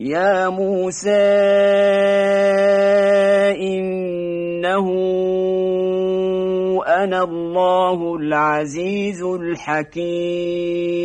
يا موسى إنه أنا الله العزيز الحكيم